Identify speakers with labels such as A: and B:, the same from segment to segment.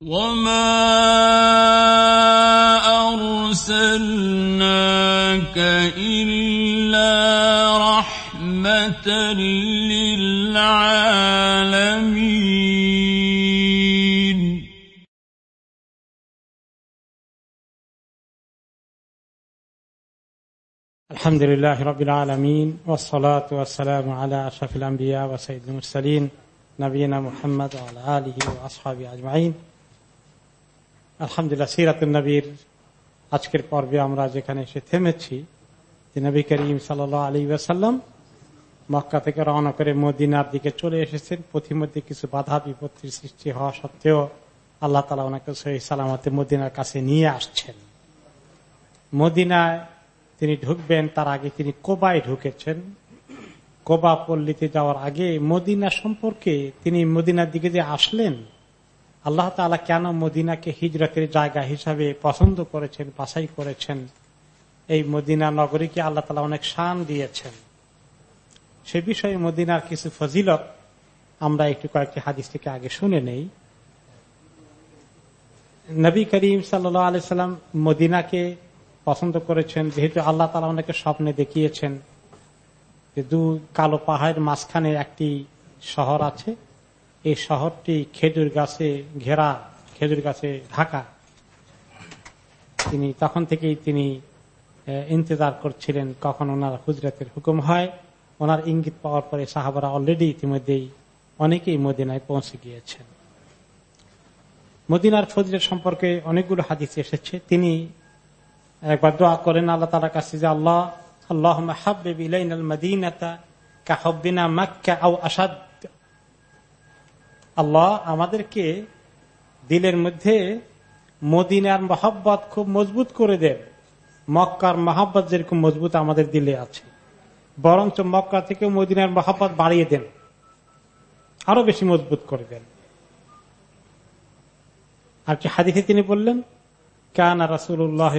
A: وما أرسلناك إلا رحمة للعالمين
B: الحمد لله رب العالمين والصلاة والسلام على أشرف الأنبياء وسيد المرسلين نبينا محمد وعلى آله وأصحابه أجمعين. আলহামদুলিল্লাহ সিরাতুল নবীর আজকের পর্বে আমরা যেখানে এসে থেমেছি, যে নবী করিম সাল আলী ওয়াসাল্লাম মক্কা থেকে রওনা করে মদিনার দিকে চলে এসেছেন। পথিমধ্যে কিছু বাধা বিপত্তির সৃষ্টি হওয়া সত্ত্বেও আল্লাহ তালা ওনাকে সহি সালামতে মদিনার কাছে নিয়ে আসছেন। মদিনায় তিনি ঢুকবেন, তার আগে তিনি কোবায় ঢুকেছেন। কোবা পল্লীতে যাওয়ার আগে মদিনা সম্পর্কে তিনি মদিনার দিকে যে আসলেন আল্লাহ তালা কেন মদিনাকে হিজরতের জায়গা হিসাবে পছন্দ করেছেন, বাছাই করেছেন? এই মদিনা নগরীকে আল্লাহ তালা অনেক শান দিয়েছেন। সে বিষয়ে মদিনার কিছু ফজিলত আমরা একটু কয়েকটি হাদিস থেকে আগে শুনে নেই। নবী করিম সাল্লাম মদিনাকে পছন্দ করেছেন, যেহেতু আল্লাহ তালা অনেকে স্বপ্নে দেখিয়েছেন যে দু কালো পাহাড়ের মাঝখানে একটি শহর আছে। এই শহরটি খেজুর গাছে ঘেরা, খেজুর গাছে ঢাকা। তিনি তখন থেকেই তিনি ইন্তজার করছিলেন কখন ওনার হুজরতের হুকুম হয়। ওনার ইঙ্গিত পাওয়ার পরে সাহাবারা অলরেডি ইতিমধ্যেই অনেকেই মদিনায় পৌঁছে গিয়েছেন। মদিনার ফজরের সম্পর্কে অনেকগুলো হাদিস এসেছে। তিনি একবার দোয়া করেন আল্লাহ তালার কাছে যে, আল্লাহ আল্লাহ হাবিন মাক্কা আসাদ আল্লাহ আমাদেরকে দিলের মধ্যে মদিনার মহাব্বত খুব মজবুত করে দেন। মক্কার মহাব্বত যেরকম মজবুত আমাদের দিলে আছে। বরঞ্চ মক্কা থেকে মদিনার মহাব্বত বাড়িয়ে দেন। আরও বেশি মজবুত করে দেন। আর কি হাদিসে তিনি বললেন, কানা রাসুল্লাহ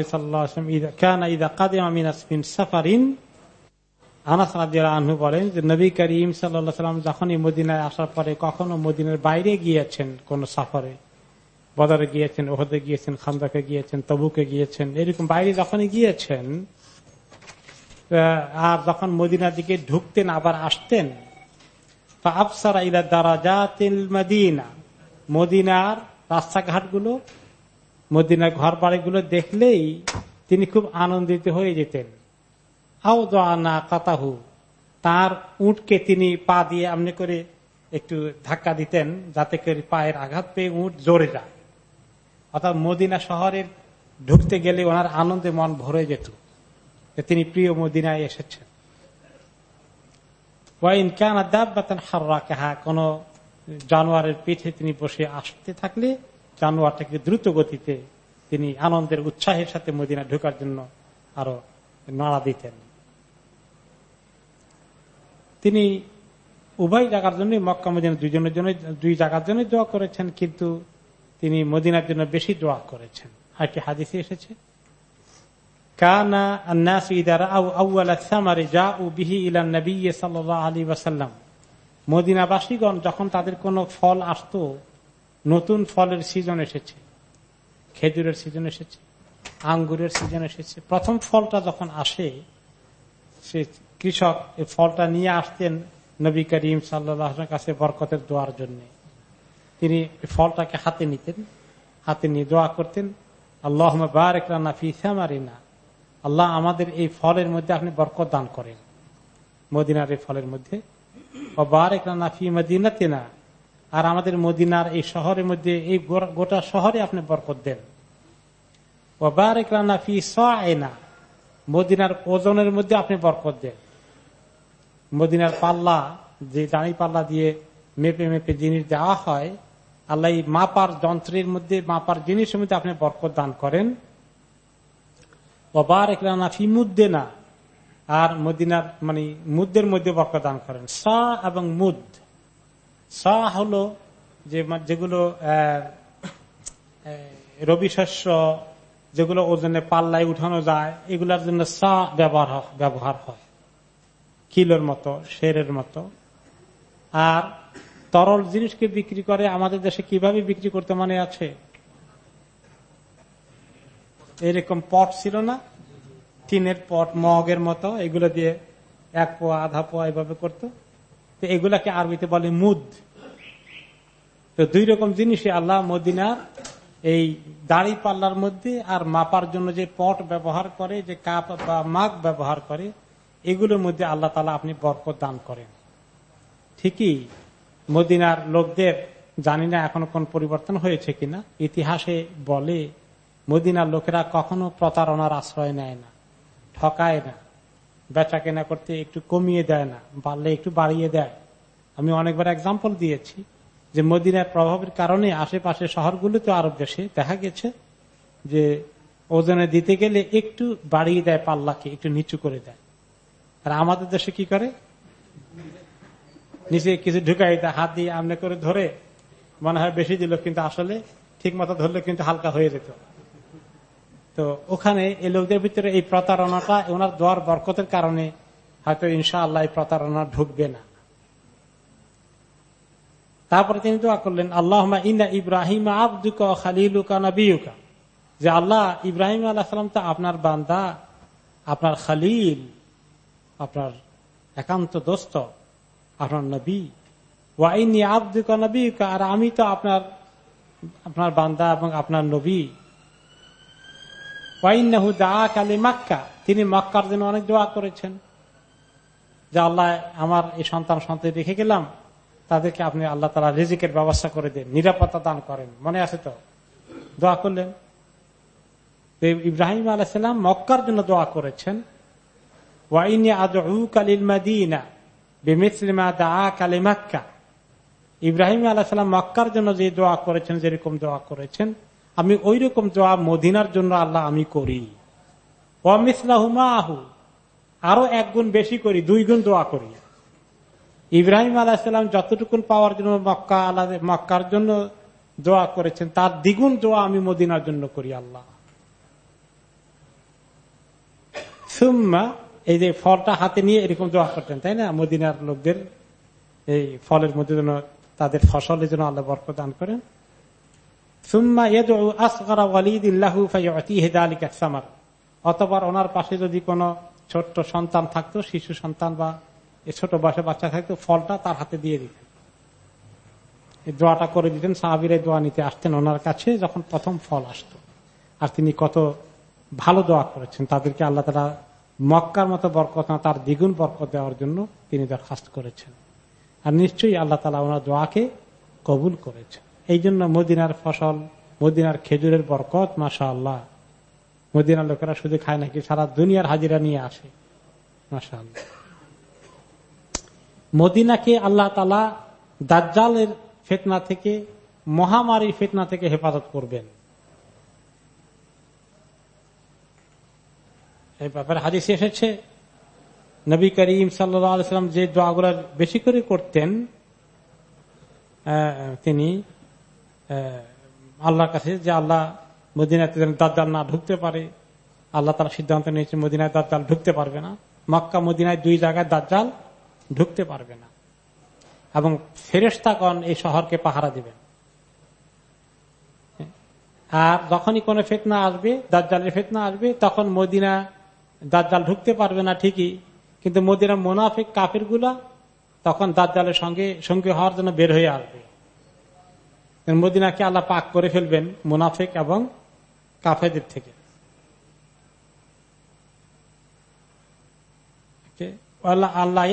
B: কানা ইদা কাদিম আমিন সাফারিন আনাস আনহু বলেন যে, নবী করিম সাল্লাম যখনই মদিনায় আসার পরে কখনো মদিনার বাইরে গিয়েছেন কোন সাফারে। বদরে গিয়েছেন ওহদে গিয়েছেন খান্দাকে গিয়েছেন, তবুকে গিয়েছেন, এরকম বাইরে যখনই গিয়েছেন আর যখন মদিনার দিকে ঢুকতেন, আবার আসতেন আফসারা ইলা দারাজাতিল মদিনা। মদিনার রাস্তাঘাটগুলো, মদিনার ঘর বাড়িগুলো দেখলেই তিনি খুব আনন্দিত হয়ে যেতেন। কাতাহু তার উঠকে তিনি পা দিয়ে এমনি করে একটু ধাক্কা দিতেন, যাতে করে পায়ের আঘাত পেয়ে উঠ জোরে যায়। অর্থাৎ মদিনা শহরের ঢুকতে গেলে ওনার আনন্দে মন ভরে যেত তিনি প্রিয় মদিনায় এসেছেন। কোন জানোয়ারের পিঠে তিনি বসে আসতে থাকলে জানোয়ারটাকে দ্রুত গতিতে তিনি আনন্দের উৎসাহের সাথে মদিনা ঢোকার জন্য আরও নাড়া দিতেন। তিনি উভয় জায়গার জন্য মক্কা মদিনা দুইজনের জন্য দুই জায়গার জন্য দোয়া করেছেন, কিন্তু তিনি মদিনার জন্য বেশি দোয়া করেছেন। আরেকটি হাদিসে এসেছে, কানা মদিনাবাসীগণ যখন তাদের কোন ফল আসত, নতুন ফলের সিজন এসেছে, খেজুরের সিজন এসেছে, আঙ্গুরের সিজন এসেছে। প্রথম ফলটা যখন আসে, সে কৃষক এই ফলটা নিয়ে আসতেন নবী করিম সাল্লাহ কাছে বরকতের দোয়ার জন্য। তিনি ফলটাকে হাতে নিতেন, হাতে নিয়ে দোয়া করতেন আল্লাহ বারেক রান্না ফি শ্যামারিনা আল্লাহ আমাদের এই ফলের মধ্যে আপনি বরকত দান করেন। মদিনার এই ফলের মধ্যে ও বারেক রান্না ফি মদিনাতে না আর আমাদের মদিনার এই শহরের মধ্যে, এই গোটা শহরে আপনি বরকত দেন। ও বারেক রান্না ফি না মদিনার ওজনের মধ্যে আপনি বরকত দেন। মদিনার পাল্লা, যে দাঁড়ি পাল্লা দিয়ে মেপে মেপে জিনিস দেওয়া হয়, আল্লাহ মাপার যন্ত্রের মধ্যে, মাপার জিনিসের মধ্যে আপনি বরকত দান করেন। বাবার একরানা ফি মুদ্দে না আর মদিনার মানে মুদ্দের মধ্যে বরকত দান করেন। সা এবং মুদ। সা হলো যে, যেগুলো রবি শস্য, যেগুলো ওজনে পাল্লায় উঠানো যায়, এগুলার জন্য সা ব্যবহার ব্যবহার হয়। কিলোর মতো, শেরের মতো। আর তরল জিনিসকে বিক্রি করে আমাদের দেশে কীভাবে বিক্রি করতে মানে আছে? এরকম পট ছিল না? টিনের পট, মগের মতো, এগুলো দিয়ে এক পোয়া, আধা পোয়া এভাবে করতো। তো এগুলাকে আরবিতে বলে মুদ। তো দুই রকম জিনিসই আল্লাহ মদিনার এই দাড়ি পাল্লার মধ্যে আর মাপার জন্য যে পট ব্যবহার করে, যে কাপ বা মাগ ব্যবহার করে এগুলোর মধ্যে আল্লাহ তালা আপনি বরকত দান করেন। ঠিকই মদিনার লোকদের, জানি না এখনও কোন পরিবর্তন হয়েছে কিনা, ইতিহাসে বলে মদিনার লোকেরা কখনো প্রতারণার আশ্রয় নেয় না, ঠকায় না বেচা কেনা করতে একটু কমিয়ে দেয় না, বাড়লে একটু বাড়িয়ে দেয়। আমি অনেকবার এক্সাম্পল দিয়েছি যে মদিনার প্রভাবের কারণে আশেপাশে শহরগুলোতে আরব দেশে দেখা গেছে যে ওজনে দিতে গেলে একটু বাড়িয়ে দেয় পাল্লাকে, একটু নিচু করে দেয়। আর আমাদের দেশে কি করে? নিচে কিছু ঢুকাই হাত দিয়ে আমনে করে ধরে, মনে হয় বেশি দিল, কিন্তু আসলে ঠিক মতো ধরলে কিন্তু হালকা হয়ে যেত। তো ওখানে এই লোকদের ভিতরে এই প্রতারণাটা, ওনার দোয়ার বরকতের কারণে হয়তো ইনশা আল্লাহ এই প্রতারণা ঢুকবে না। তারপরে তিনি দোয়া করলেন আল্লাহ ইন্না ইব্রাহিম আব্দুকা যে আল্লাহ ইব্রাহিম আল্লাহ সালাম তো আপনার বান্দা, আপনার খালিল। আপনার একান্ত দোস্ত, আপনার নবী। ওয়াইনি আব্দুকা নবীকা, আর আমি তো আপনার আপনার বান্দা এবং আপনার নবী। ওয়াইনাহু দা কালী মাক্কা তিনি মক্কার জন্য অনেক দোয়া করেছেন। যে আল্লাহ আমার এই সন্তান সন্তান রেখে গেলাম, তাদেরকে আপনি আল্লাহ তালা রিজিকের ব্যবস্থা করে দেন, নিরাপত্তা দান করেন। মনে আছে তো? দোয়া করলেন। ইব্রাহিম আলাইসাল্লাম মক্কার জন্য দোয়া করেছেন। ইব্রাহিম আলাহিসাল্লাম মক্কার জন্য যে দোয়া করেছেন, যেরকম দোয়া করেছেন, আমি ওই রকম দোয়া মদিনার জন্য আল্লাহ আমি করি। আহু আরও এক গুণ বেশি করি, দুই গুণ দোয়া করি। ইব্রাহিম আলাহিসাল্লাম যতটুকুন পাওয়ার জন্য মক্কা আল্লাহ মক্কার জন্য দোয়া করেছেন, তার দ্বিগুণ দোয়া আমি মদিনার জন্য করি আল্লাহ। সুম্মা এই যে ফলটা হাতে নিয়ে এরকম দোয়া করতেন, তাই না? মদিনার লোকদের এই ফলের মধ্যে যেন তাদের ফসলের জন্য আল্লাহ বরক দান করেন। অতবার ওনার পাশে যদি কোন ছোট্ট সন্তান থাকতো, শিশু সন্তান বা ছোট বয়সে বাচ্চা থাকতো, ফলটা তার হাতে দিয়ে দিতেন। দোয়াটা করে দিতেন, সাহাবির দোয়া নিতে আসতেন ওনার কাছে যখন প্রথম ফল আসতো। আর তিনি কত ভালো দোয়া করেছেন। তাদেরকে আল্লাহ তারা মক্কার মতো বরকত না, তার দ্বিগুণ বরকত দেওয়ার জন্য তিনি দরখাস্ত করেছেন। আর নিশ্চয়ই আল্লাহ তালা ওনার দোয়াকে কবুল করেছেন। এই জন্য মদিনার ফসল, মদিনার খেজুরের বরকত মাসা আল্লাহ মদিনার লোকেরা শুধু খায় নাকি সারা দুনিয়ার হাজিরা নিয়ে আসে মাসা আল্লাহ মদিনাকে আল্লাহ তালা দাজ্জালের ফেতনা থেকে, মহামারীর ফেতনা থেকে হেফাজত করবেন। এই ব্যাপারে হাদিস এসেছে, নবী করিম সাল্লাম যে দোয়াগুলো বেশি করে করতেন তিনি আল্লাহর কাছে যে আল্লাহ মদিনাতে দাজ্জাল না ঢুকতে পারে, আল্লাহ তারা সিদ্ধান্ত নিয়েছে মদিনায় দাজ্জাল ঢুকতে পারবে না, মক্কা মদিনায় দুই জায়গায় দাজ্জাল ঢুকতে পারবে না। এবং ফেরেস্তাগণ এই শহরকে পাহারা দিবেন। আর যখনই কোনো ফেতনা আসবে, দাজ্জালের ফেতনা আসবে, তখন মদিনা দাজ্জাল ঢুকতে পারবে না ঠিকই, কিন্তু মদিনা মোনাফিক কাফেরগুলা তখন দাজ্জালের সঙ্গে সঙ্গে হওয়ার জন্য বের হয়ে আসবে। মদিনাকে আল্লাহ পাক করে ফেলবেন মুনাফিক এবং কাফেদের থেকে। আল্লাহ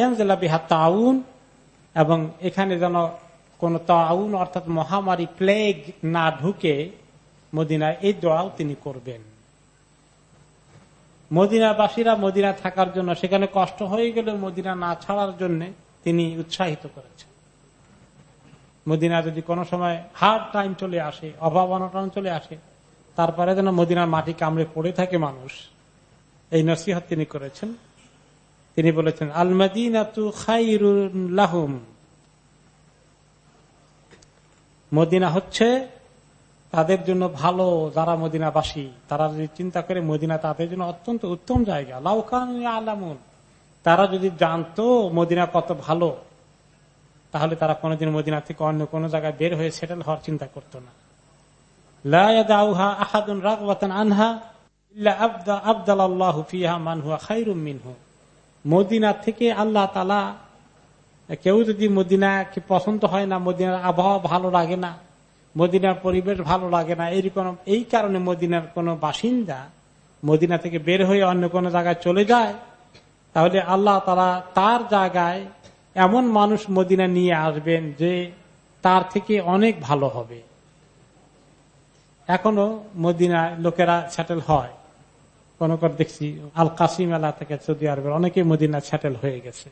B: এবং এখানে যেন কোন তাউন অর্থাৎ মহামারী প্লেগ না ঢুকে মদিনায় এই দোয়াও তিনি করবেন। মদিনাবাসীরা মদিনা থাকার জন্য, সেখানে কষ্ট হয়ে গেলে মদিনা না ছাড়ার জন্য তিনি উৎসাহিত করেছেন। মদিনা যদি কোনো সময় হার্ড টাইম চলে আসে, অভাব অনটন চলে আসে, তারপরে যেন মদিনার মাটি কামড়ে পড়ে থাকে মানুষ, এই নসিহত তিনি করেছেন। তিনি বলেছেন আলমাদিনাহুম মদিনা হচ্ছে তাদের জন্য ভালো যারা মদিনাবাসী, তারা যদি চিন্তা করে মদিনা তাদের জন্য অত্যন্ত উত্তম জায়গা। লাউকান আলামুন তারা যদি জানতো মদিনা কত ভালো, তাহলে তারা কোনোদিন মদিনা থেকে অন্য কোন জায়গায় বের হয়ে সেটেল হওয়ার চিন্তা করতো না। মদিনা থেকে আল্লাহ তালা কেউ যদি মদিনাকে পছন্দ হয় না, মদিনার আবহাওয়া ভালো লাগে না মদিনার পরিবেশ ভালো লাগে না। এরকম এই কারণে মদিনার কোন বাসিন্দা মদিনা থেকে বের হয়ে অন্য কোনো জায়গায় চলে যায়, তাহলে আল্লাহ তারা তার জায়গায় এমন মানুষ মদিনা নিয়ে আসবেন যে তার থেকে অনেক ভালো হবে। এখনও মদিনায় লোকেরা সেটেল হয়। কোন দেখছি আল কাসিম এলা থেকে সৌদি আরবের অনেকে মদিনা সেটেল হয়ে গেছে।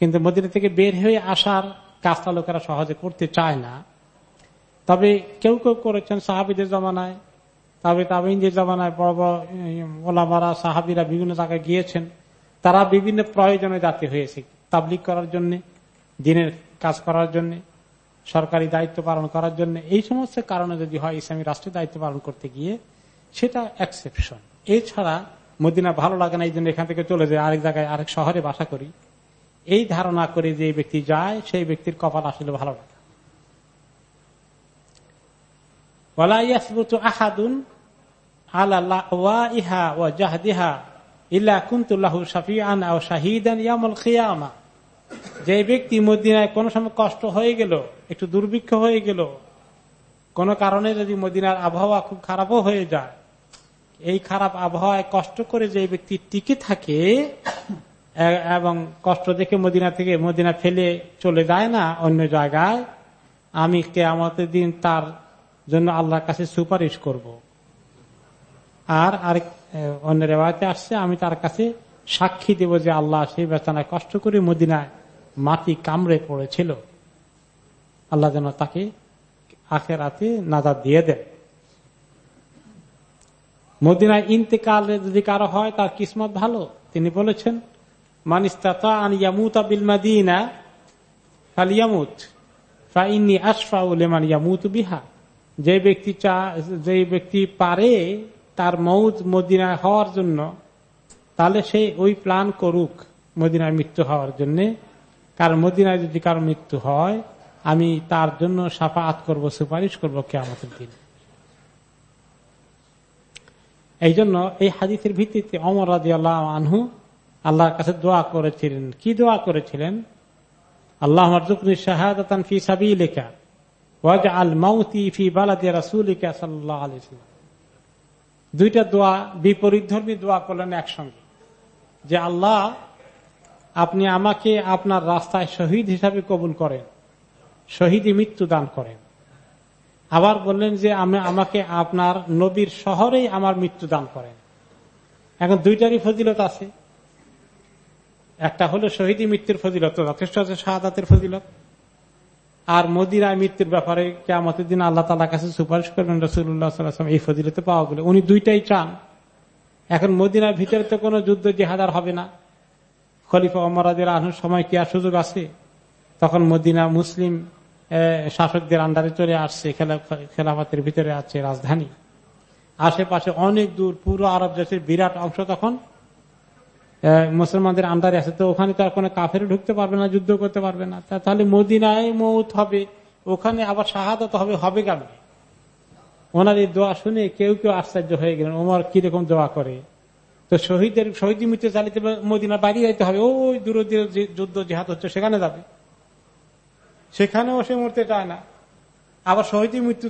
B: কিন্তু মদিনা থেকে বের হয়ে আসার কাজটা লোকেরা সহজে করতে চায় না। তবে কেউ কেউ করেছেন সাহাবিদের জমানায়, তবে তাবিনদের জমানায় বড় বড় ওলামারা, সাহাবিরা বিভিন্ন জায়গায় গিয়েছেন। তারা বিভিন্ন প্রয়োজনে জাতি হয়েছে তাবলিক করার জন্য, দিনের কাজ করার জন্য, সরকারি দায়িত্ব পালন করার জন্য। এই সমস্ত কারণে যদি হয় ইসলামী রাষ্ট্রের দায়িত্ব পালন করতে গিয়ে, সেটা এক্সেপশন এছাড়া মদিনা ভালো লাগে না, এই জন্য এখান থেকে চলে যায়, আরেক জায়গায়, আরেক শহরে বাসা করি। এই ধারণা করে যে ব্যক্তি যায়, সেই ব্যক্তির কপাল আসলে ভালো লাগে আহাদুন ইহা কুন্তুল্লাহু খিয়ামা যে ব্যক্তি মদিনায় কোনো সময় কষ্ট হয়ে গেল, একটু দুর্ভিক্ষ হয়ে গেল, কোন কারণে যদি মদিনার আবহাওয়া খুব খারাপও হয়ে যায়, এই খারাপ আবহাওয়ায় কষ্ট করে যে ব্যক্তি টিকে থাকে, এবং কষ্ট দেখে মদিনা থেকে মদিনা ফেলে চলে যায় না অন্য জায়গায়, আমি কে আমাদের দিন তার জন্য আল্লাহর কাছে সুপারিশ করব। আর আরেক অন্য রেওয়াতে আসছে, আমি তার কাছে সাক্ষী দেব যে আল্লাহ সেই বেচানায় কষ্ট করে মদিনায় মাটি কামড়ে পড়েছিল। আল্লাহ যেন তাকে আখের হাতে নাজাদ দিয়ে দেন। মদিনায় ইন্তেকাল যদি কারও হয়, তার কিসমত ভালো। তিনি বলেছেন মানিস্তা ইয়ামুত বিল মাদিনা ফালিয়ামুত ফাইনি আশফা উলেমান ইয়ামুত বিহা। যে ব্যক্তি যে ব্যক্তি পারে তার মৌজ মদিনায় হওয়ার জন্য, তাহলে সে ওই প্ল্যান করুক মদিনায় মৃত্যু হওয়ার জন্য। কারণ মদিনায় যদি কারও মৃত্যু হয়, আমি তার জন্য সাফাত করব, সুপারিশ করব কে আমাদের দিন। এই জন্য এই হাদিসের ভিত্তিতে অমর রাজি আল্লাহ আনহু আল্লাহর কাছে দোয়া করেছিলেন। কি দোয়া করেছিলেন? আল্লাহ শাহাদাতান ফি সাবি লেখা দুইটা দোয়া, বিপরীত ধর্মী দোয়া করলেন একসঙ্গে। যে আল্লাহ, আপনি আমাকে আপনার রাস্তায় শহীদ হিসাবে কবুল করেন শহীদই মৃত্যু দান করেন। আবার বললেন যে আমি আমাকে আপনার নবীর শহরেই আমার মৃত্যু দান করেন। এখন দুইটারই ফজিলত আছে। একটা হলো শহীদি মৃত্যুর ফজিলত, যথেষ্ট আছে শাহাদাতের ফজিলত। আর মদিনায় মৃত্যুর ব্যাপারে কেমতের দিন আল্লাহ তালা কাছে সুপারিশ করবেন রসুল্লাহাম এই ফজিলতে পাওয়া গেলে। উনি দুইটাই চান। এখন মদিনার ভিতরে তো কোনো যুদ্ধ জেহাদার হবে না। খলিফা অমরাদের আনুর সময় কি আর সুযোগ আছে? তখন মদিনা মুসলিম শাসকদের আন্ডারে চলে আসছে খেলাফাতের ভিতরে আছে রাজধানী। আশেপাশে অনেক দূর পুরো আরব দেশের বিরাট অংশ তখন মুসলমানদের আন্ডারে আছে, তো ওখানে তো আর কোনো কাফের ঢুকতে পারবে না, যুদ্ধ করতে পারবে না। তাহলে মদিনায় মৌত হবে, ওখানে আবার শাহাদত হবে হবে কেন? ওনার এই দোয়া শুনে কেউ কেউ আশ্চর্য হয়ে গেলেন, ওমর কীরকম দোয়া করে? তো শহীদের, শহীদ মৃত্যু চালিতে মদিনা বাড়ি যাইতে হবে, ওই দূর যুদ্ধ, জেহাদ হচ্ছে, সেখানে যাবে। সেখানেও সে মরতে চায় না। আবার শহীদের মৃত্যু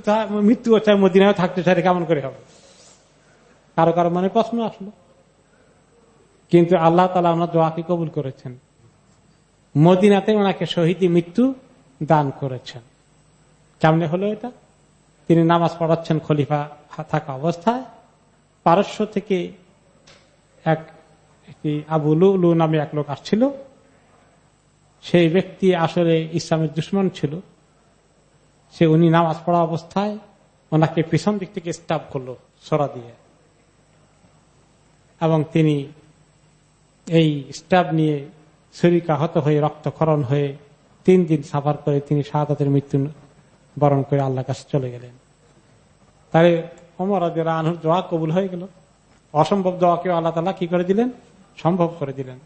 B: মৃত্যু হচ্ছে মদিনায় থাকতে চায়, কেমন করে হবে? কারও কারও মানে প্রশ্ন আসলো। কিন্তু আল্লাহ তালা ওনার দোয়াকে কবুল করেছেন। মদিনাতে ওনাকে শহীদি মৃত্যু দান করেছেন। কেমনে হলো এটা। তিনি নামাজ পড়াচ্ছেন খলিফা থাকা অবস্থায়। পারস্য থেকে এক আবু লু নামে এক লোক আসছিল। সেই ব্যক্তি আসলে ইসলামের দুশ্মন ছিল। সে উনি নামাজ পড়া অবস্থায় ওনাকে পিছন দিক থেকে স্টাফ করল সরা দিয়ে। এবং তিনি এই স্টাফ নিয়ে ছুরিকাহত হয়ে, রক্তক্ষরণ হয়ে তিন দিন সাফার করে তিনি শাহাদাতের মৃত্যু বরণ করে আল্লাহ কাছে চলে গেলেন। তাই অমর আনহুর দোয়া কবুল হয়ে গেল। অসম্ভব দোয়াকে আল্লাহ তালা কি করে দিলেন? সম্ভব করে দিলেন।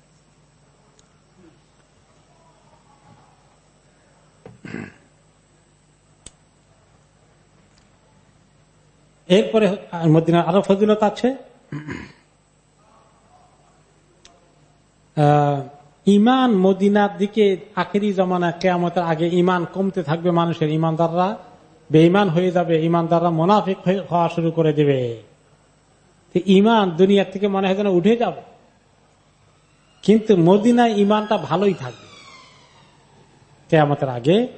B: এরপরে মদিনার আরও ফজিলত আছে। ইমান মদিনার দিকে আখেরি জমানা, কেয়ামতের আগে ইমান কমতে থাকবে মানুষের ইমানদাররা। বেঈমান হয়ে যাবে, ইমানদাররা মোনাফিক হওয়া শুরু করে দেবে। ইমান দুনিয়ার থেকে মনে হয় যেন উঠে যাবে। কিন্তু মদিনায় ইমানটা ভালোই থাকবে। কেয়ামতের আগে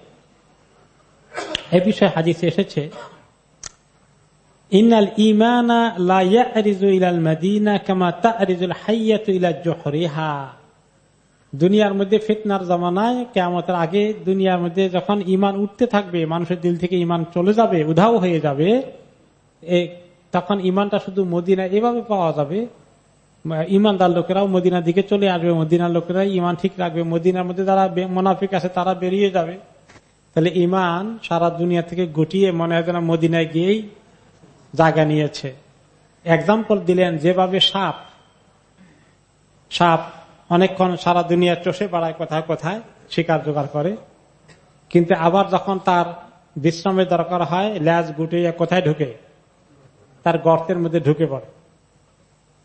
B: এ বিষয়ে হাজিস এসেছে ইনাল ইমানা ইলাল মদিনা কামা তারিজুল হাইয়াত ইলা জোহরিহা দুনিয়ার মধ্যে ফিতনার জমানায় কেমতের আগে দুনিয়ার মধ্যে যখন ইমান উঠতে থাকবে, মানুষের দিল থেকে ইমান চলে যাবে, উধাও হয়ে যাবে তখন ইমানটা শুধু মদিনা এভাবে পাওয়া যাবে। ইমানদার লোকেরাও মদিনার দিকে চলে আসবে, মদিনার লোকেরা ইমান ঠিক রাখবে, মদিনার মধ্যে যারা মোনাফিক আছে তারা বেরিয়ে যাবে। তাহলে ইমান সারা দুনিয়া থেকে গুটিয়ে মনে হয় মদিনায় গিয়েই জায়গা নিয়েছে। এক্সাম্পল দিলেন যেভাবে সাপ। সাপ অনেকক্ষণ সারা দুনিয়া চষে বেড়ায় কোথায় কোথায়, শিকার জোগাড় করে। কিন্তু আবার যখন তার বিশ্রামের দরকার হয়, ল্যাজ গুটিয়ে কোথায় ঢুকে? তার গর্তের মধ্যে ঢুকে পড়ে।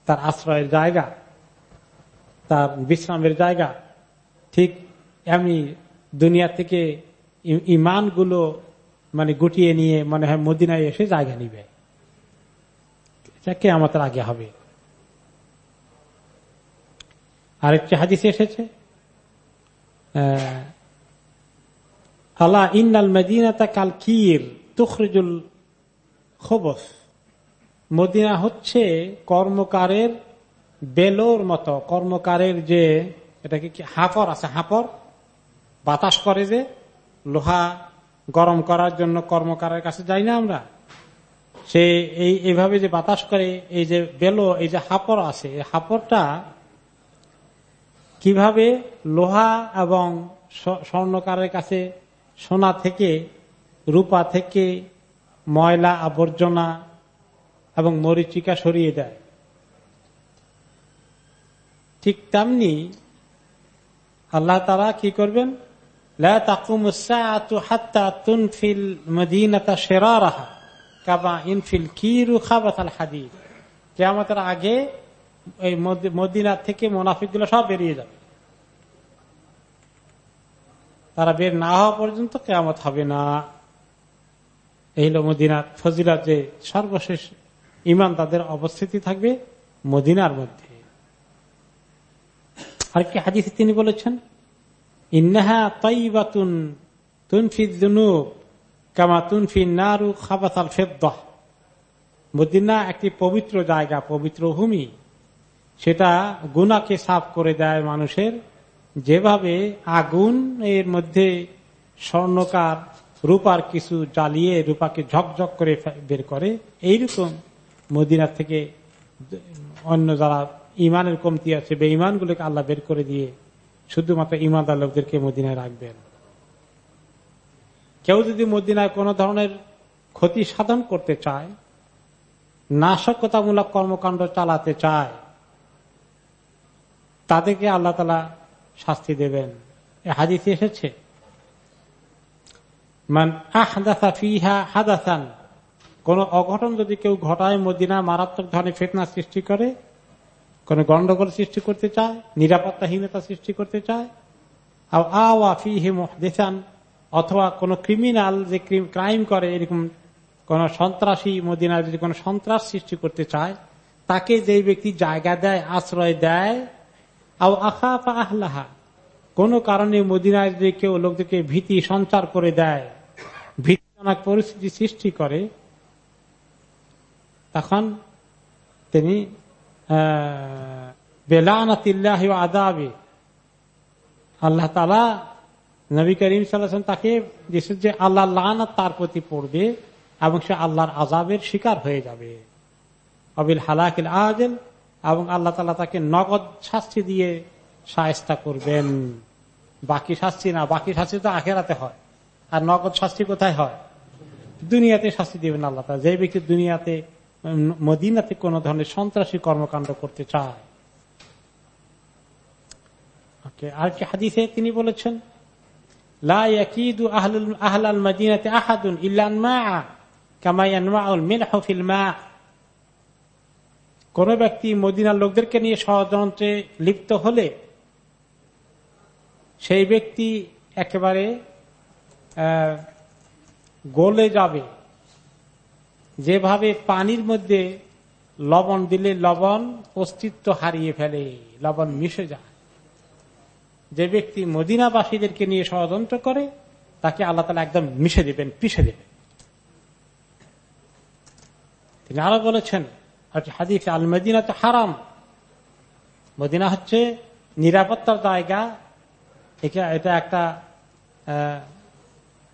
B: তার আশ্রয়ের জায়গা, তার বিশ্রামের জায়গা। ঠিক এমনি দুনিয়া থেকে ইমানগুলো মানে গুটিয়ে নিয়ে মনে হয় মদিনায় এসে জায়গা নিবে। কে আমাদের আগে হবে। আরেকটি হাদিস এসেছে আল্লাহ ইন্নাল মদিনাতা কাল কির তুখরিজুল খবস। মদিনা হচ্ছে কর্মকারের বেলোর মতো, কর্মকারের যে এটা কি, হাফর আছে, হাফর। বাতাস করে যে, লোহা গরম করার জন্য কর্মকারের কাছে যাই না আমরা। সে এই এইভাবে যে বাতাস করে, এই যে বেলো, এই যে হাপর আছে, এই হাপরটা কীভাবে লোহা এবং স্বর্ণকারের কাছে সোনা থেকে, রূপা থেকে ময়লা, আবর্জনা এবং মরিচিকা সরিয়ে দেয়। ঠিক তেমনি আল্লাহ তারা কি করবেন? তুনফিল মদিনাতা সেরা রাহা কেয়ামতের আগে এই থেকে সব বেরিয়ে যাবে। তারা বের না হওয়া পর্যন্ত কেয়ামত হবে না। এই মদিনার ফজিলাত সর্বশেষ ইমান তাদের অবস্থিতি থাকবে মদিনার মধ্যে। আর কি হাদিসে তিনি বলেছেন, ইন্নাহা তৈবাতুন তুনফিদ কামা তুনফি নারু খাবাতাল ফেদ্দাহ মদিনা একটি পবিত্র জায়গা, পবিত্র ভূমি। সেটা গুনাকে সাফ করে দেয় মানুষের। যেভাবে আগুন এর মধ্যে স্বর্ণকার রূপার কিছু জ্বালিয়ে রূপাকে ঝকঝক করে বের করে, এইরকম মদিনা থেকে অন্য যারা ইমানের কমতি আছে বে ইমানগুলোকে আল্লাহ বের করে দিয়ে শুধুমাত্র ইমানদার লোকদেরকে মদিনায় রাখবেন। কেউ যদি মদিনায় কোন ধরনের ক্ষতি সাধন করতে চায়, নাশকতামূলক কর্মকাণ্ড চালাতে চায়, তাদেরকে আল্লাহ তালা শাস্তি দেবেন। হাদিস এসেছে। মান ফিহা হাদাসান, কোন অঘটন যদি কেউ ঘটায় মদিনা, মারাত্মক ধরনের ফেতনা সৃষ্টি করে, কোন গন্ডগোল সৃষ্টি করতে চায়, নিরাপত্তাহীনতা সৃষ্টি করতে চায় আওয়া ফিহে মহদেশান অথবা কোন ক্রিমিনাল যে ক্রাইম করে, এরকম কোন সন্ত্রাসী মদিনায় যদি কোন সন্ত্রাস সৃষ্টি করতে চায়, তাকে যে ব্যক্তি জায়গা দেয়, আশ্রয় দেয় আহলাহা, কোন কারণে মদিনায় যদি কেউ লোকদেরকে ভীতি সঞ্চার করে দেয়, ভীতিজনক পরিস্থিতি সৃষ্টি করে, তখন তিনি বেলানাতিল্লাহ আদাবে আল্লাহ তালা নবী করিম সাল্লাম তাকে যে আল্লাহ লান তার প্রতি পড়বে এবং সে আল্লাহর আজাবের শিকার হয়ে যাবে। অবিল হালাকিল আজেল এবং আল্লাহ তালা তাকে নগদ শাস্তি দিয়ে সায়স্তা করবেন। বাকি শাস্তি না, বাকি শাস্তি তো আখেরাতে হয়। আর নগদ শাস্তি কোথায় হয়? দুনিয়াতে শাস্তি দিবেন আল্লাহ তালা যে ব্যক্তি দুনিয়াতে, মদিনাতে কোন ধরনের সন্ত্রাসী কর্মকাণ্ড করতে চায়। আর কি হাদিসে তিনি বলেছেন কোন ব্যক্তি মদিনার লোকদেরকে নিয়ে ষড়যন্ত্রে লিপ্ত হলে সেই ব্যক্তি একেবারে গলে যাবে। যেভাবে পানির মধ্যে লবণ দিলে লবণ অস্তিত্ব হারিয়ে ফেলে, লবণ মিশে যায়। যে ব্যক্তি মদিনাবাসীদেরকে নিয়ে ষড়যন্ত্র করে, তাকে আল্লাহ তালা একদম মিশে দেবেন, পিষে দেবেন। তিনি আরও বলেছেন হাদিফ আল মদিনা তো হারাম। মদিনা হচ্ছে নিরাপত্তার জায়গা। এটা একটা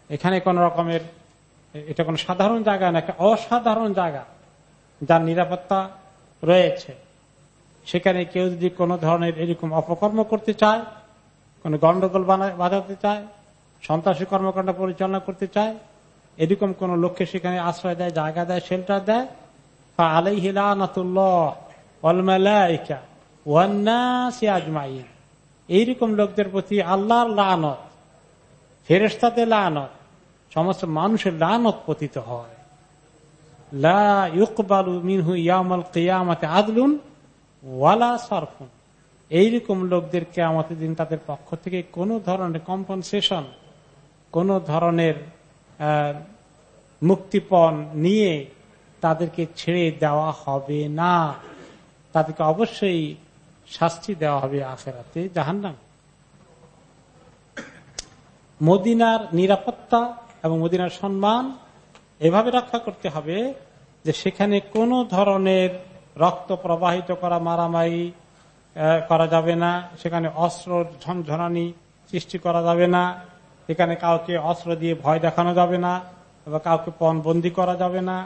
B: এখানে কোন রকমের, এটা কোন সাধারণ জায়গা না, একটা অসাধারণ জায়গা যার নিরাপত্তা রয়েছে। সেখানে কেউ যদি কোনো ধরনের এরকম অপকর্ম করতে চায় কোন গন্ডগোল বাজাতে চায়, সন্ত্রাসী কর্মকাণ্ড পরিচালনা করতে চায়, এরকম কোন লক্ষ্যে সেখানে আশ্রয় দেয়, জায়গা দেয় শেল্টার দেয় আলাই আজমাইন। এইরকম লোকদের প্রতি আল্লাহর লানত ফেরেস্তাতে লানত, সমস্ত মানুষের লানত পতিত হয়। লা ইয়ামাল কেয়ামাতে আদলুন ওয়ালা সরফুন। এইরকম লোকদেরকে আমাদের দিন তাদের পক্ষ থেকে কোন ধরনের কম্পনসেশন কোন ধরনের মুক্তিপণ নিয়ে তাদেরকে ছেড়ে দেওয়া হবে না। তাদেরকে অবশ্যই শাস্তি দেওয়া হবে আখেরাতে জাহান্নাম। মদিনার নিরাপত্তা এবং মদিনার সম্মান এভাবে রক্ষা করতে হবে যে সেখানে কোন ধরনের রক্ত প্রবাহিত করা, মারামারি করা যাবে না। সেখানে অস্ত্র ঝনঝনানি সৃষ্টি করা যাবে না। সেখানে কাউকে অস্ত্র দিয়ে ভয় দেখানো যাবে না বা কাউকে পণ বন্দি করা যাবে না।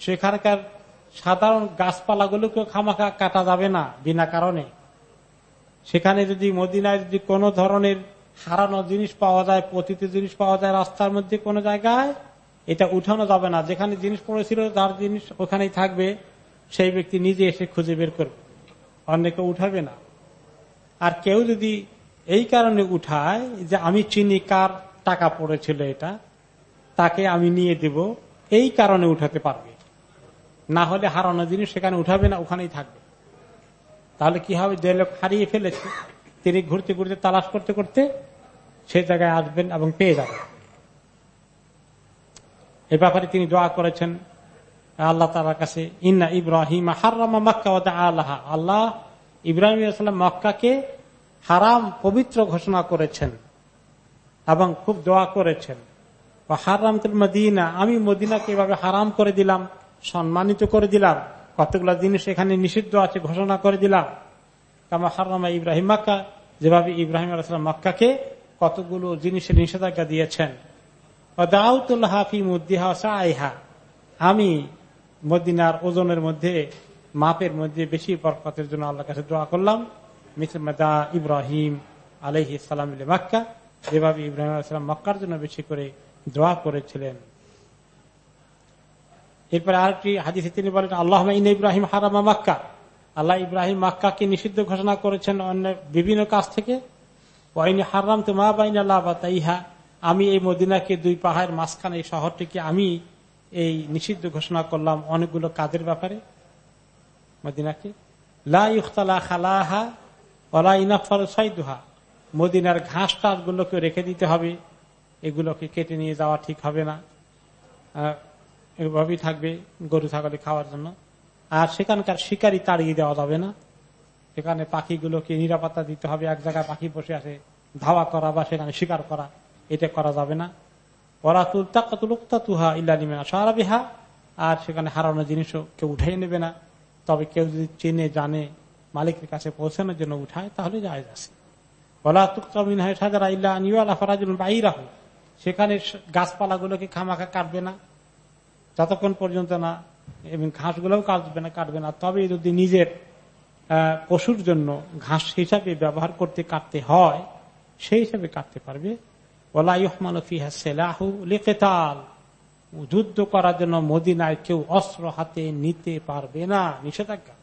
B: সেখানকার সাধারণ গাছপালাগুলোকে খামাখা কাটা যাবে না বিনা কারণে। সেখানে যদি মদিনায় যদি কোনো ধরনের হারানো জিনিস পাওয়া যায়, পতিত জিনিস পাওয়া যায় রাস্তার মধ্যে কোনো জায়গায়, এটা উঠানো যাবে না। যেখানে জিনিস পড়েছিল তার জিনিস ওখানেই থাকবে। সেই ব্যক্তি নিজে এসে খুঁজে বের করবে। অন্যকে উঠাবে না। আর কেউ যদি এই কারণে উঠায় যে আমি চিনি কার টাকা পড়েছিল এটা, তাকে আমি নিয়ে দেব, এই কারণে উঠাতে পারবে। না হলে হারানো জিনিস সেখানে উঠাবে না, ওখানেই থাকবে। তাহলে কি হবে? যে লোক হারিয়ে ফেলেছে, তিনি ঘুরতে ঘুরতে তালাশ করতে করতে সে জায়গায় আসবেন এবং পেয়ে যাবেন। এ ব্যাপারে তিনি দোয়া করেছেন। আল্লাহ তালার কাছে, ইন্না ইব্রাহিম হারামা মক্কা আল্লাহ আল্লাহ ইব্রাহিম মক্কাকে হারাম, পবিত্র ঘোষণা করেছেন এবং খুব দোয়া করেছেন। হারাম মদিনা, আমি মদিনাকে এভাবে হারাম করে দিলাম, সম্মানিত করে দিলাম, কতগুলো জিনিস এখানে নিষিদ্ধ আছে, ঘোষণা করে দিলাম। কামা হারামা ইব্রাহিম মাক্কা, যেভাবে ইব্রাহিম আলাইসালাম মক্কাকে কতগুলো জিনিসের নিষেধাজ্ঞা দিয়েছেন। আমি মদিনার ওজনের মধ্যে, মাপের মধ্যে বেশি বরকতের জন্য আল্লাহ কাছে দোয়া করলাম। মিসলমাদা ইব্রাহিম আলহি সালাম মাক্কা। যেভাবে ইব্রাহিম আলাইসালাম মক্কার জন্য বেশি করে দোয়া করেছিলেন। এরপরে আরেকটি হাদিসে তিনি বলেন আল্লাহ ইব্রাহিম হারামা মাক্কা। আল্লাহ ইব্রাহিম মাক্কাকে নিষিদ্ধ ঘোষণা করেছেন অন্য বিভিন্ন কাজ থেকে। হারাম তো মা বাইন আল্লাহ ইহা আমি এই মদিনাকে দুই পাহাড়ের মাঝখানে, এই শহরটিকে আমি এই নিষিদ্ধ ঘোষণা করলাম অনেকগুলো কাজের ব্যাপারে। মদিনাকে। লাইখতালা খালাহা ওলা ইনাফার মদিনার ঘাস টাস গুলোকে রেখে দিতে হবে। এগুলোকে কেটে নিয়ে যাওয়া ঠিক হবে না। এভাবেই থাকবে গরু, ছাগলে খাওয়ার জন্য। আর সেখানকার শিকারি তাড়িয়ে দেওয়া যাবে না। সেখানে পাখিগুলোকে নিরাপত্তা দিতে হবে। এক জায়গায় পাখি বসে আছে, ধাওয়া করা বা সেখানে শিকার করা, এটা করা যাবে না। তুহা সারা আর সেখানে হারানো জিনিসও কেউ উঠাই নেবে না। তবে কেউ যদি চেনে, জানে, মালিকের কাছে পৌঁছানোর জন্য উঠায়, তাহলে যায় আছে। ওলা তুকমিন হয় সেখানে গাছপালাগুলোকে খামাখা কাটবে না। যতক্ষণ পর্যন্ত না, এবং ঘাসগুলোও কাটবে না কাটবে না। তবে যদি নিজের পশুর জন্য ঘাস হিসাবে ব্যবহার করতে কাটতে হয়, সেই হিসাবে কাটতে পারবে। যুদ্ধ করার জন্য মদিনায় কেউ অস্ত্র হাতে নিতে পারবে না, নিষেধাজ্ঞা।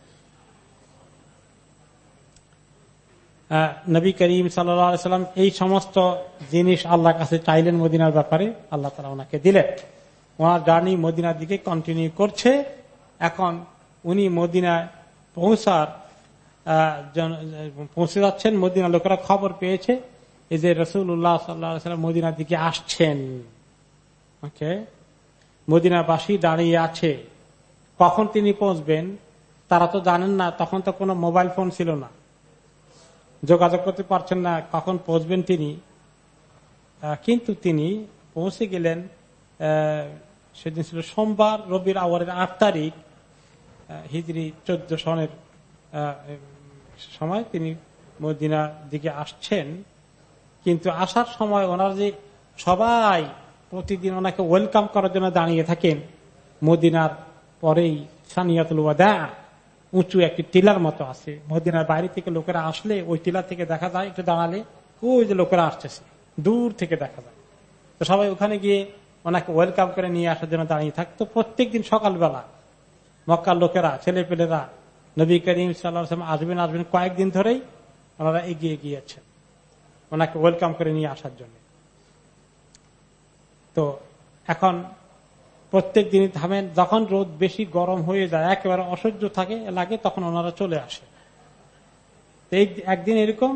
B: নবী করিম সাল্লাম এই সমস্ত জিনিস আল্লাহ কাছে চাইলেন মদিনার ব্যাপারে, আল্লাহ তালা ওনাকে দিলেন। ওনার জার্নি মদিনার দিকে কন্টিনিউ করছে। এখন উনি মদিনায় পৌঁছার পৌঁছে যাচ্ছেন মদিনা লোকেরা খবর পেয়েছে। এই যে রসুল্লাহ সাল্লাম মদিনার দিকে আসছেন, ওকে? মদিনাবাসী দাঁড়িয়ে আছে। কখন তিনি পৌঁছবেন, তারা তো জানেন না, তখন তো কোনো মোবাইল ফোন ছিল না। যোগাযোগ করতে পারছেন না, কখন পৌঁছবেন তিনি? কিন্তু তিনি পৌঁছে গেলেন সেদিন ছিল সোমবার, রবির আওয়ারের আট তারিখ হিজড়ি চোদ্দ সনের সময় তিনি মদিনার দিকে আসছেন। কিন্তু আসার সময় ওনার যে সবাই প্রতিদিন ওনাকে ওয়েলকাম করার জন্য দাঁড়িয়ে থাকেন, মদিনার পরেই সানিয়াতুল উঁচু একটি টিলার মতো আছে। মদিনার বাইরে থেকে লোকেরা আসলে ওই টিলার থেকে দেখা যায়, একটু দাঁড়ালে ওই যে লোকেরা আসতেছে, দূর থেকে দেখা যায়। তো সবাই ওখানে গিয়ে ওনাকে ওয়েলকাম করে নিয়ে আসার জন্য দাঁড়িয়ে থাকতো প্রত্যেক দিন সকালবেলা মক্কার লোকেরা ছেলে পেলেরা নবী করিম সাল্লাম আসবেন আসবেন কয়েকদিন ধরেই ওনারা এগিয়ে গিয়েছেন। ওনাকে ওয়েলকাম করে নিয়ে আসার জন্য। তো এখন প্রত্যেক দিনই থামেন, যখন রোদ বেশি গরম হয়ে যায়, একেবারে অসহ্য থাকে, লাগে, তখন ওনারা চলে আসে। একদিন এরকম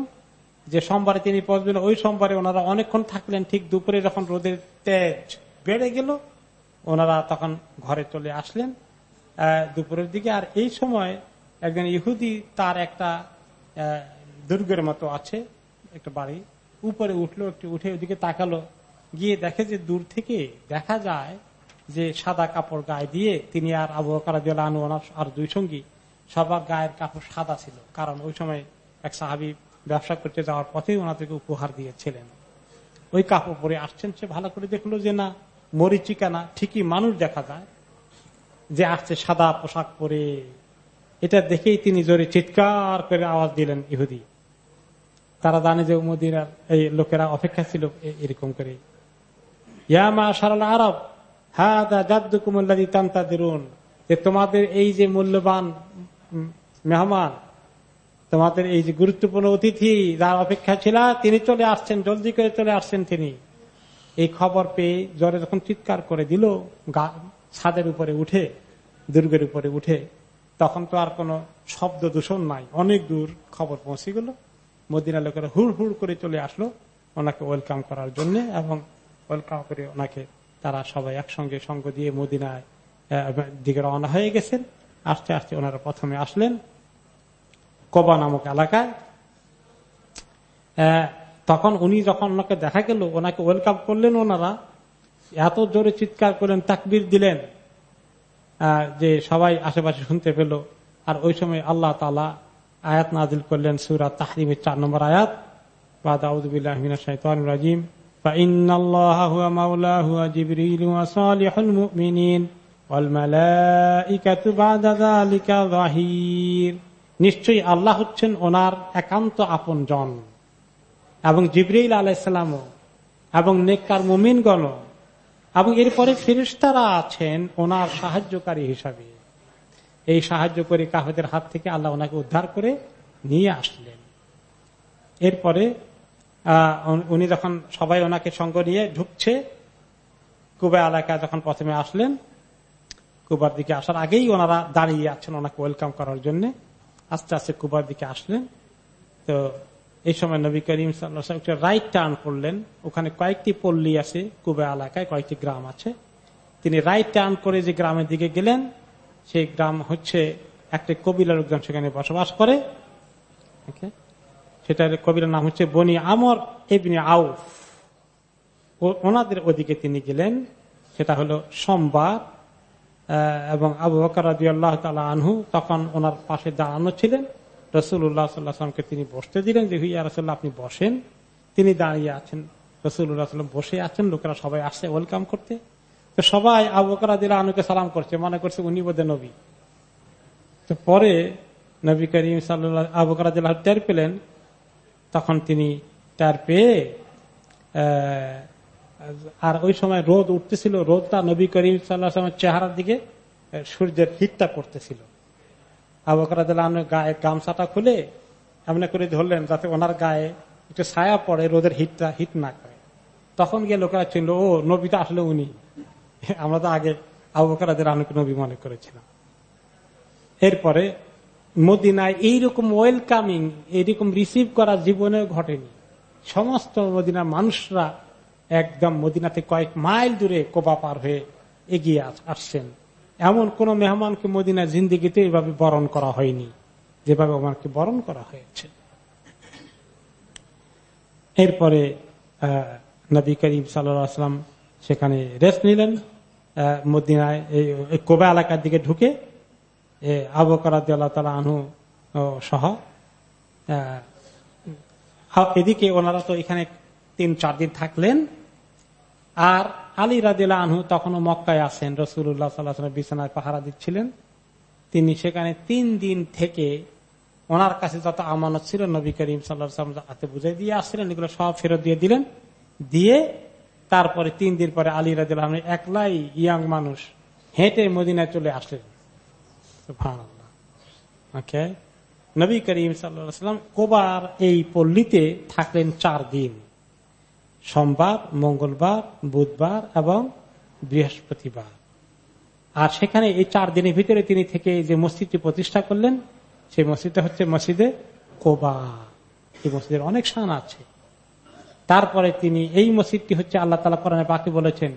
B: যে সোমবারে তিনি পৌঁছবেন, ওই সোমবারে ওনারা অনেকক্ষণ থাকলেন, ঠিক দুপুরে যখন রোদের তেজ বেড়ে গেল, ওনারা তখন ঘরে চলে আসলেন দুপুরের দিকে। আর এই সময় একজন ইহুদি তার একটা দুর্গের মতো আছে একটা বাড়ি, উপরে উঠল, একটু উঠে ওদিকে তাকালো, গিয়ে দেখে যে দূর থেকে দেখা যায় যে সাদা কাপড় গায়ে দিয়ে তিনি আর আবু বকর রাদিয়াল্লাহু আনহু আর দুই সঙ্গী, সবার গায়ের কাপড় সাদা ছিল। কারণ ওই সময় এক সাহাবি ব্যবসা করতে যাওয়ার পথেই ওনাদেরকে উপহার দিয়েছিলেন। ওই কাপড় পরে আসছেন, সে ভালো করে দেখল যে না, মরিচিকা না, ঠিকই মানুষ দেখা যায় যে আসছে সাদা পোশাক পরে। এটা দেখেই তিনি জোরে চিৎকার করে আওয়াজ দিলেন ইহুদি। তারা জানে যে মদিনার এই লোকেরা অপেক্ষা ছিল এরকম করে। ইয়ামা সারাল আরব হ্যাঁ যে তোমাদের এই যে মূল্যবান মেহমান, তোমাদের এই যে গুরুত্বপূর্ণ অতিথি যার অপেক্ষা ছিল, তিনি চলে আসছেন, জলদি করে চলে আসছেন তিনি। এই খবর পেয়ে জ্বরে যখন চিৎকার করে দিল ছাদের উপরে উঠে, দুর্গের উপরে উঠে, তখন তো আর কোনো শব্দ দূষণ নাই, অনেক দূর খবর পৌঁছে গেল। মদিনা লোকেরা হুড় হুড় করে চলে আসলো ওনাকে ওয়েলকাম করার জন্য এবং ওয়েলকাম করে ওনাকে তারা সবাই একসঙ্গে সঙ্গ দিয়ে মদিনায় দিকে রওনা হয়ে গেছেন। আস্তে আস্তে ওনারা প্রথমে আসলেন কোবা নামক এলাকায়। তখন উনি যখন ওনাকে দেখা গেল, ওনাকে ওয়েলকাম করলেন ওনারা। এত জোরে চিৎকার করলেন, তাকবির দিলেন যে সবাই আশেপাশে শুনতে পেল। আর ওই সময় আল্লাহ তালা আয়াত নাজিল করলেন সুরা তাহরিমের চার নম্বর আয়াত বা দাউদুবিল্লাহ রাজিম فإن الله هو مولاه وجبريل وصالح المؤمنين والملائكة بعد ذلك ظهير নিশ্চয়ই আল্লাহ হচ্ছেন ওনার একান্ত আপন জন এবং জিবরিল আলাইসালামও এবং নেককার মুমিনগণ এবং এরপরে ফেরিস্তারা আছেন ওনার সাহায্যকারী হিসাবে এই সাহায্য করে কাহেদের হাত থেকে আল্লাহ ওনাকে উদ্ধার করে নিয়ে আসলেন। এরপরে উনি যখন সবাই ওনাকে সঙ্গ নিয়ে ঢুকছে, কুবা এলাকায় যখন প্রথমে আসলেন, কুবার দিকে আসার আগেই ওনারা দাঁড়িয়ে আছেন ওনাকে ওয়েলকাম করার জন্য। আস্তে আস্তে কুবার দিকে আসলেন। তো এই সময় নবী করিম একটা রাইট টার্ন করলেন। ওখানে কয়েকটি পল্লী আছে, কুবা এলাকায় কয়েকটি গ্রাম আছে। তিনি রাইট টার্ন করে যে গ্রামের দিকে গেলেন সেই গ্রাম হচ্ছে একটা কবিলার লোকজন সেখানে বসবাস করে? সেটার কবিরার নাম হচ্ছে বনি আমর এবিনে আউফ। ওনাদের ওদিকে তিনি গেলেন। সেটা হলো সোমবার এবং আবু বকর আল্লাহ তালা আনহু তখন ওনার পাশে দাঁড়ানো ছিলেন। রসুল্লাহ সাল্লাহামকে তিনি বসতে দিলেন যে হুইয়া রসুল্লাহ আপনি বসেন। তিনি দাঁড়িয়ে আছেন। রসুল্লাহ সাল্লাম বসে আছেন। লোকেরা সবাই আসছে ওয়েলকাম করতে। সবাই আবু রাজি আনুকে সালাম করছে, মনে করছে উনি বোধে নবী। তো পরে নবী করিম সাল্লাহ আবু আল্লাহ টের পেলেন, তখন তিনি টের পেয়ে আর ওই সময় রোদ উঠতেছিল, রোদটা নবী করিম সাল্লাহামের চেহারার দিকে সূর্যের হিটটা করতেছিল। আবকরাদ গায়ে গামছাটা খুলে এমনি করে ধরলেন যাতে ওনার গায়ে একটু ছায়া পড়ে, রোদের হিটটা, হিট না করে। তখন গিয়ে লোকেরা চিনল, ও নবীটা আসলে উনি। আমরা তো আগে আবকারাদের আনুকে নবী মনে করেছিলাম। এরপরে মদিনায় এইরকম ওয়েলকামিং, এইরকম রিসিভ করা জীবনে ঘটেনি। সমস্ত মদিনার মানুষরা একদম মদিনাতে কয়েক মাইল দূরে কোবা পার হয়ে এগিয়ে আসছেন। এমন কোন মেহমানকে মদিনা জিন্দিগিতে এভাবে বরণ করা হয়নি, যেভাবে ওমারকে বরণ করা হয়েছে। এরপরে নবী করিম সাল্লাম সেখানে রেস্ট নিলেন। মদিনায় কোবা এলাকার দিকে ঢুকে আবকারাদ তালা আনু সহ এদিকে ওনারা তো এখানে তিন, চার দিন থাকলেন। আর আলী রাদিল্লা আনহু তখনও মক্কায় আসেন রসুল্লাহ সাল্লাহ বিছানায় পাহারা দিচ্ছিলেন। তিনি সেখানে তিন দিন থেকে ওনার কাছে যত আমানত ছিল, নবী করিম সাল্লাহ হাতে বুঝাই দিয়ে আসছিলেন, এগুলো সব ফেরত দিয়ে দিলেন। দিয়ে তারপরে তিন দিন পরে আলী রাদিল একলাই ইয়াং মানুষ হেঁটে মদিনায় চলে আসলেন। নবী করিম সাল্লাম কোবার এই পল্লীতে থাকলেন চার দিন। সোমবার, মঙ্গলবার, বুধবার এবং বৃহস্পতিবার। আর সেখানে এই চার দিনের ভিতরে তিনি থেকে যে মসজিদটি প্রতিষ্ঠা করলেন, সেই মসজিদটা হচ্ছে মসজিদে কোবা। এই মসজিদের অনেক শান আছে। তারপরে তিনি এই মসজিদটি হচ্ছে আল্লাহ তালা কোরআনে বাকি বলেছেন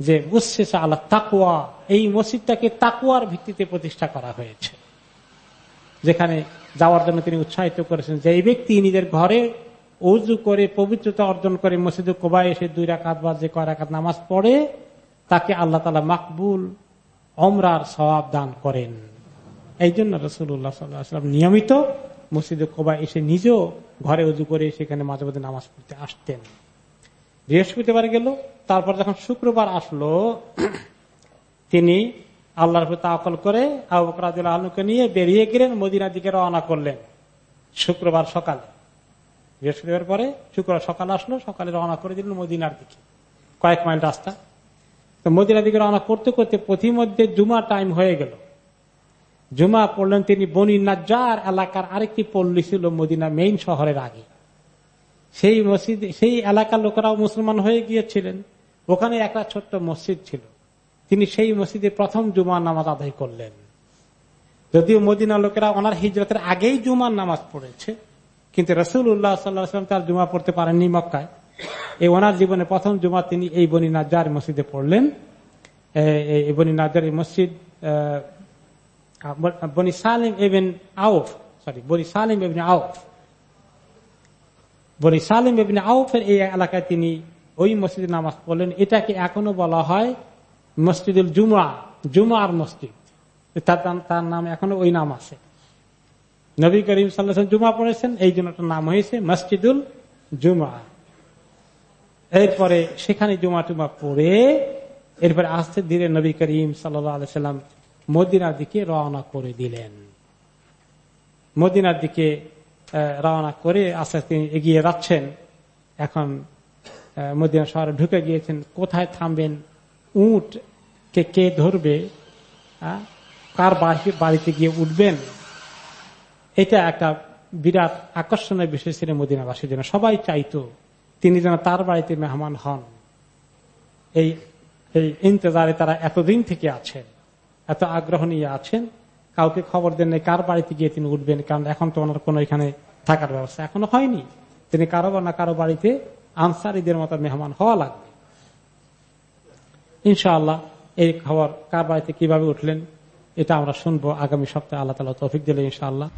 B: যে উচ্ছেসা আল্লাহ তাকুয়া এই মসজিদটাকে তাকুয়ার ভিত্তিতে প্রতিষ্ঠা করা হয়েছে। যেখানে যাওয়ার জন্য তিনি উৎসাহিত করেছেন যে, এই ব্যক্তি নিজের ঘরে উজু করে পবিত্রতা অর্জন করে মসজিদে কোবায় এসে দুই রাকাত বা যে কয় রাকাত নামাজ পড়ে, তাকে আল্লাহ তালা মাকবুল অমরার সবাব দান করেন। এই জন্য রসুল্লাহ সাল্লাম নিয়মিত মসজিদে কোবা এসে নিজেও ঘরে উজু করে সেখানে মাঝে মাঝে নামাজ পড়তে আসতেন। বৃহস্পতিবার গেল, তারপর যখন শুক্রবার আসলো, তিনি আল্লাহর প্রতি আকল করে আবুকরাদিল আলুকে নিয়ে বেরিয়ে গেলেন, মদিনার দিকে রওনা করলেন শুক্রবার সকালে। বৃহস্পতিবার পরে শুক্রবার সকাল আসলো, সকালে রওনা করে দিলেন মদিনার দিকে। কয়েক মাইল রাস্তা। তো মদিনার দিকে রওনা করতে করতে প্রতিমধ্যে জুমা টাইম হয়ে গেল। জুমা পড়লেন তিনি বনি নাজ্জার এলাকার আরেকটি পল্লী ছিল মদিনা মেইন শহরের আগে। সেই মসজিদ, সেই এলাকার লোকেরাও মুসলমান হয়ে গিয়েছিলেন। ওখানে একটা ছোট্ট মসজিদ ছিল। তিনি সেই মসজিদে প্রথম জুমার নামাজ আদায় করলেন। যদিও মদিনা লোকেরা ওনার হিজরতের আগেই জুমার নামাজ পড়েছে, কিন্তু রসুল উল্লাহ সাল্লাহাম তার জুমা পড়তে পারেননি মক্কায়। এই ওনার জীবনে প্রথম জুমা তিনি এই বনি নাজার মসজিদে পড়লেন। এই বনি নাজার মসজিদ বনি সালিম এবেন আউফ সরি বনি সালিম এবেন আউফ বনি সালিম এবেন আউফের এই এলাকায় তিনি ওই মসজিদে নামাজ পড়লেন। এটাকে এখনও বলা হয় মসজিদুল জুমা জুমার মসজিদ। তার নাম এখনও ওই নাম আছে। নবী করিম সাল্লাহ জুমা পড়েছেন, এই জন্য একটা নাম হয়েছে মসজিদুল জুমা এরপরে সেখানে জুমা টুমা পড়ে, এরপরে আস্তে ধীরে নবী করিম সাল্লাম মদিনার দিকে রওনা করে দিলেন। মদিনার দিকে রওনা করে আস্তে আস্তে এগিয়ে যাচ্ছেন। এখন মদিনা শহরে ঢুকে গিয়েছেন। কোথায় থামবেন? উট কে কে ধরবে কার বাড়িতে গিয়ে উঠবেন? এটা একটা বিরাট আকর্ষণের বিষয় ছিল মদিনাবাসীর জন্য। সবাই চাইতো তিনি যেন তার বাড়িতে মেহমান হন। এই এই ইন্তজারে তারা এতদিন থেকে আছেন। এত আগ্রহ নিয়ে আছেন, কাউকে খবর দেন কার বাড়িতে গিয়ে তিনি উঠবেন? কারণ এখন তো ওনার কোন এখানে থাকার ব্যবস্থা এখনও হয়নি। তিনি কারও না কারও বাড়িতে আনসারিদের মতো মেহমান হওয়া লাগবে। ইনশাআল্লাহ এই খবর কার বাড়িতে কীভাবে উঠলেন, এটা আমরা শুনব। আগামী সপ্তাহে আল্লাহ তালা তৌফিক দিলে ইনশাআল্লাহ।